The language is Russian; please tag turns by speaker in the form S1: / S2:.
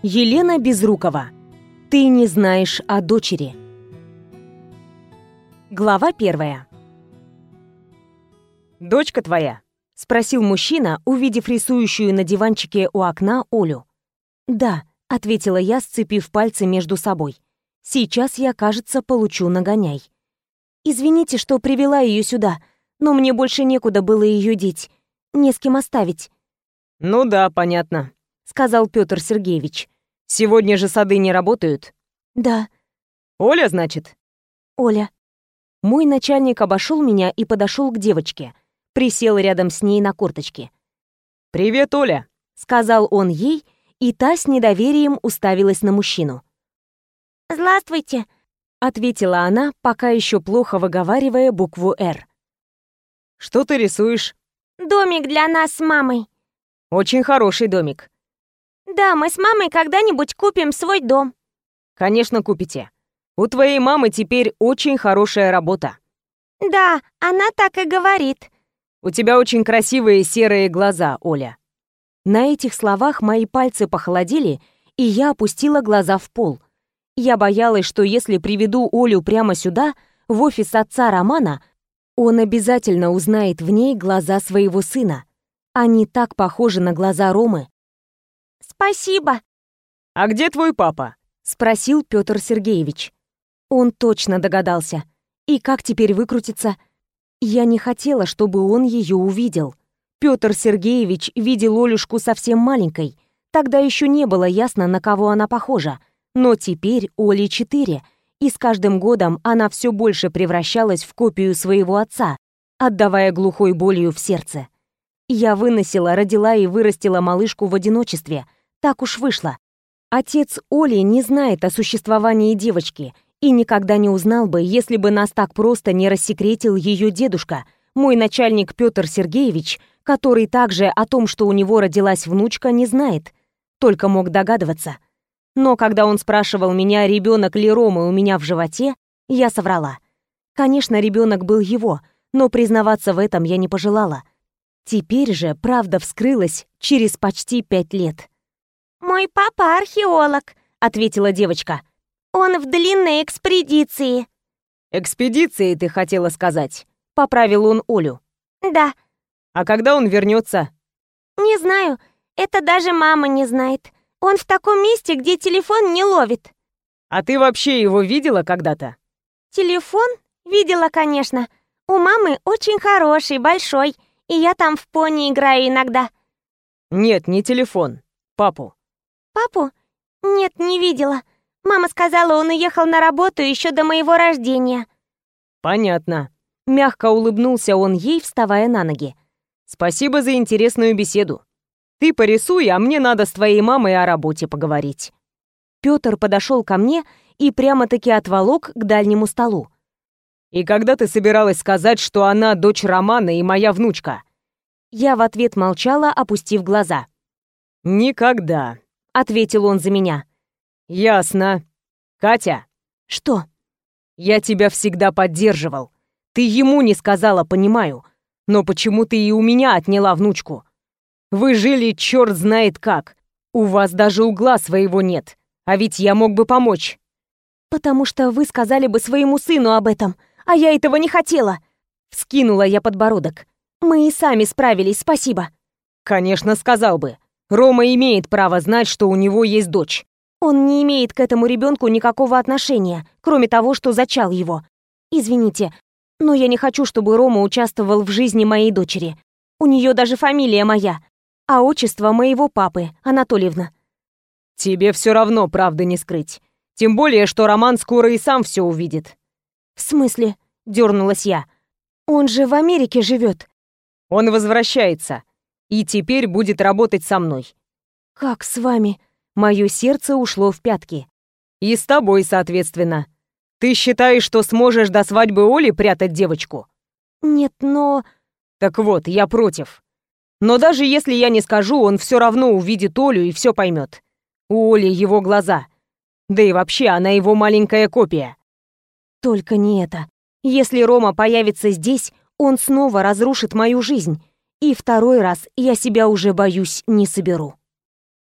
S1: Елена Безрукова. Ты не знаешь о дочери. Глава первая. «Дочка твоя?» — спросил мужчина, увидев рисующую на диванчике у окна Олю. «Да», — ответила я, сцепив пальцы между собой. «Сейчас я, кажется, получу нагоняй». «Извините, что привела ее сюда, но мне больше некуда было ее деть. Не с кем оставить».
S2: «Ну да, понятно», сказал Петр Сергеевич. Сегодня же сады не работают?
S1: Да.
S2: Оля, значит?
S1: Оля. Мой начальник обошел меня и подошел к девочке. Присел рядом с ней на корточке.
S2: «Привет, Оля», —
S1: сказал он ей, и та с недоверием уставилась на мужчину.
S3: «Здравствуйте», —
S1: ответила она, пока еще плохо выговаривая букву «Р».
S2: «Что ты рисуешь?»
S3: «Домик для нас с мамой».
S2: «Очень хороший домик.
S3: Да, мы с мамой когда-нибудь купим свой дом.
S2: Конечно, купите. У твоей мамы теперь очень хорошая работа.
S3: Да, она так и говорит.
S2: У тебя очень красивые серые глаза, Оля.
S1: На этих словах мои пальцы похолодели, и я опустила глаза в пол. Я боялась, что если приведу Олю прямо сюда, в офис отца Романа, он обязательно узнает в ней глаза своего сына. Они так похожи на глаза Ромы,
S3: Спасибо.
S2: А где твой папа?
S1: спросил Петр Сергеевич. Он точно догадался. И как теперь выкрутиться? Я не хотела, чтобы он ее увидел. Петр Сергеевич видел Олюшку совсем маленькой. Тогда еще не было ясно, на кого она похожа. Но теперь Оле четыре, и с каждым годом она все больше превращалась в копию своего отца, отдавая глухой болью в сердце. Я выносила, родила и вырастила малышку в одиночестве. Так уж вышло. Отец Оли не знает о существовании девочки и никогда не узнал бы, если бы нас так просто не рассекретил ее дедушка, мой начальник Петр Сергеевич, который также о том, что у него родилась внучка, не знает, только мог догадываться. Но когда он спрашивал меня, ребенок ли Ромы у меня в животе, я соврала. Конечно, ребенок был его, но признаваться в этом я не пожелала. Теперь же правда вскрылась через почти пять лет.
S3: «Мой папа археолог», — ответила девочка. «Он в длинной экспедиции».
S2: «Экспедиции, ты хотела сказать?» — поправил он Олю.
S3: «Да».
S2: «А когда он вернется?
S3: «Не знаю. Это даже мама не знает. Он в таком месте, где телефон не ловит».
S2: «А ты вообще его видела когда-то?»
S3: «Телефон? Видела, конечно. У мамы очень хороший, большой и я там в пони играю иногда».
S2: «Нет, не телефон. Папу».
S3: «Папу? Нет, не видела. Мама сказала, он уехал на работу еще до моего рождения».
S2: «Понятно».
S1: Мягко улыбнулся он ей, вставая на ноги.
S2: «Спасибо за интересную беседу. Ты порисуй, а мне надо с твоей мамой о работе поговорить».
S1: Пётр подошел ко мне и прямо-таки отволок к дальнему столу.
S2: И когда ты собиралась сказать, что она дочь Романа и моя внучка?»
S1: Я в ответ молчала, опустив глаза.
S2: «Никогда», — ответил он за меня. «Ясно. Катя?»
S1: «Что?»
S2: «Я тебя всегда поддерживал. Ты ему не сказала, понимаю. Но почему ты и у меня отняла внучку? Вы жили черт знает как. У вас даже угла своего нет. А ведь я мог бы помочь».
S1: «Потому что вы сказали бы своему сыну об этом», а я этого не хотела!» Вскинула я подбородок. «Мы и сами справились, спасибо!»
S2: «Конечно, сказал бы. Рома имеет право знать, что у него есть дочь».
S1: «Он не имеет к этому ребенку никакого отношения, кроме того, что зачал его. Извините, но я не хочу, чтобы Рома участвовал в жизни моей дочери. У нее даже фамилия моя, а отчество моего папы, Анатольевна».
S2: «Тебе все равно правды не скрыть. Тем более, что Роман скоро и сам все увидит.
S1: «В смысле?» — дернулась я. «Он же в Америке живет».
S2: «Он возвращается. И теперь будет работать со мной».
S1: «Как с вами?» Мое сердце ушло в пятки.
S2: «И с тобой, соответственно. Ты считаешь, что сможешь до свадьбы Оли прятать девочку?»
S1: «Нет, но...»
S2: «Так вот, я против. Но даже если я не скажу, он все равно увидит Олю и все поймет. У Оли его глаза. Да и вообще, она его маленькая копия.
S1: Только не это. Если Рома появится здесь, он снова разрушит мою жизнь. И второй раз я себя уже боюсь не соберу.